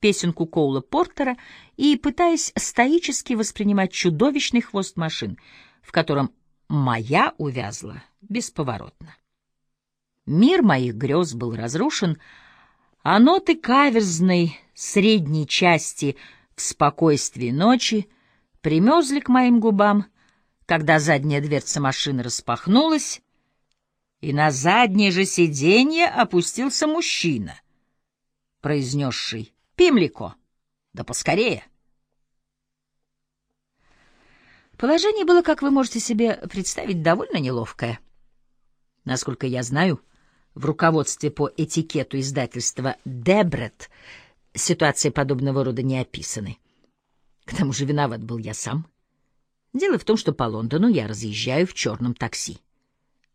песенку Коула Портера и пытаясь стоически воспринимать чудовищный хвост машин, в котором моя увязла бесповоротно. Мир моих грез был разрушен, а ноты каверзной средней части в спокойствии ночи примерзли к моим губам, когда задняя дверца машины распахнулась, и на заднее же сиденье опустился мужчина, произнесший «Пимлико, да поскорее!» Положение было, как вы можете себе представить, довольно неловкое. Насколько я знаю, в руководстве по этикету издательства «Дебрет» ситуации подобного рода не описаны. К тому же виноват был я сам. Дело в том, что по Лондону я разъезжаю в черном такси.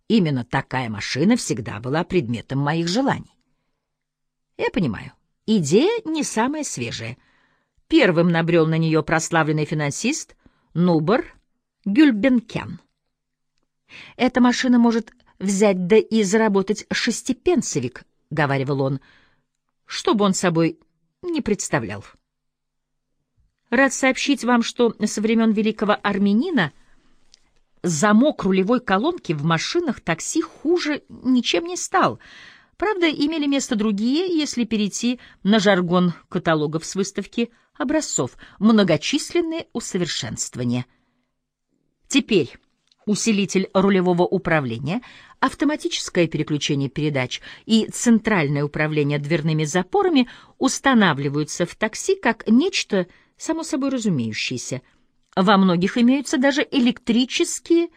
Именно такая машина всегда была предметом моих желаний. Я понимаю, идея не самая свежая. Первым набрел на нее прославленный финансист Нубар Гюльбенкен. Эта машина может взять да и заработать шестипенсовик, — говаривал он, — что бы он собой не представлял. Рад сообщить вам, что со времен великого армянина замок рулевой колонки в машинах такси хуже ничем не стал. Правда, имели место другие, если перейти на жаргон каталогов с выставки образцов, многочисленные усовершенствования. Теперь усилитель рулевого управления, автоматическое переключение передач и центральное управление дверными запорами устанавливаются в такси как нечто само собой разумеющееся. Во многих имеются даже электрические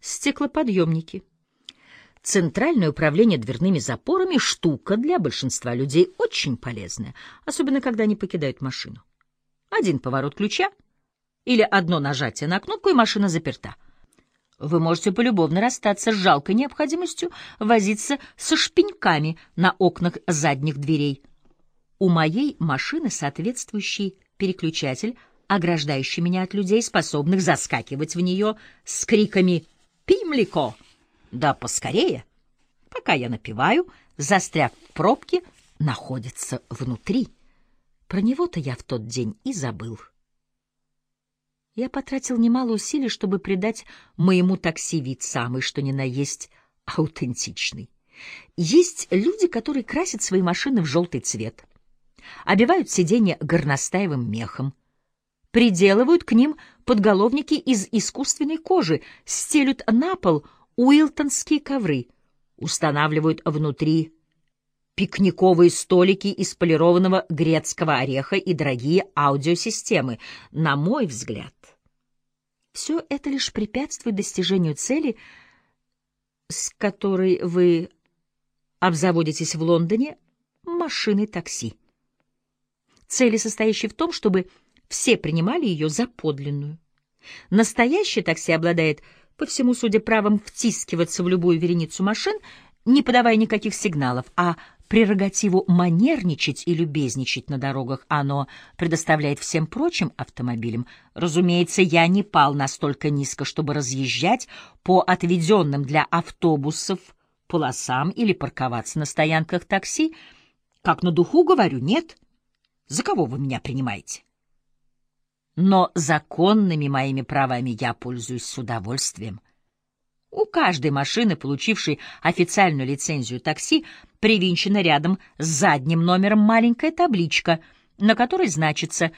стеклоподъемники. Центральное управление дверными запорами — штука для большинства людей очень полезная, особенно когда они покидают машину. Один поворот ключа или одно нажатие на кнопку, и машина заперта — вы можете полюбовно расстаться с жалкой необходимостью возиться со шпеньками на окнах задних дверей. У моей машины соответствующий переключатель, ограждающий меня от людей, способных заскакивать в нее с криками «Пимлико!» «Да поскорее!» Пока я напеваю, застряв в пробке, находится внутри. Про него-то я в тот день и забыл. Я потратил немало усилий, чтобы придать моему такси вид самый, что ни на есть, аутентичный. Есть люди, которые красят свои машины в желтый цвет, обивают сиденья горностаевым мехом, приделывают к ним подголовники из искусственной кожи, стелют на пол уилтонские ковры, устанавливают внутри пикниковые столики из полированного грецкого ореха и дорогие аудиосистемы. На мой взгляд, все это лишь препятствует достижению цели, с которой вы обзаводитесь в Лондоне машиной такси. Цели, состоящей в том, чтобы все принимали ее за подлинную. Настоящее такси обладает, по всему судя, правом втискиваться в любую вереницу машин, не подавая никаких сигналов, а прерогативу манерничать и любезничать на дорогах оно предоставляет всем прочим автомобилям. Разумеется, я не пал настолько низко, чтобы разъезжать по отведенным для автобусов полосам или парковаться на стоянках такси. Как на духу говорю, нет. За кого вы меня принимаете? Но законными моими правами я пользуюсь с удовольствием. У каждой машины, получившей официальную лицензию такси, привинчена рядом с задним номером маленькая табличка, на которой значится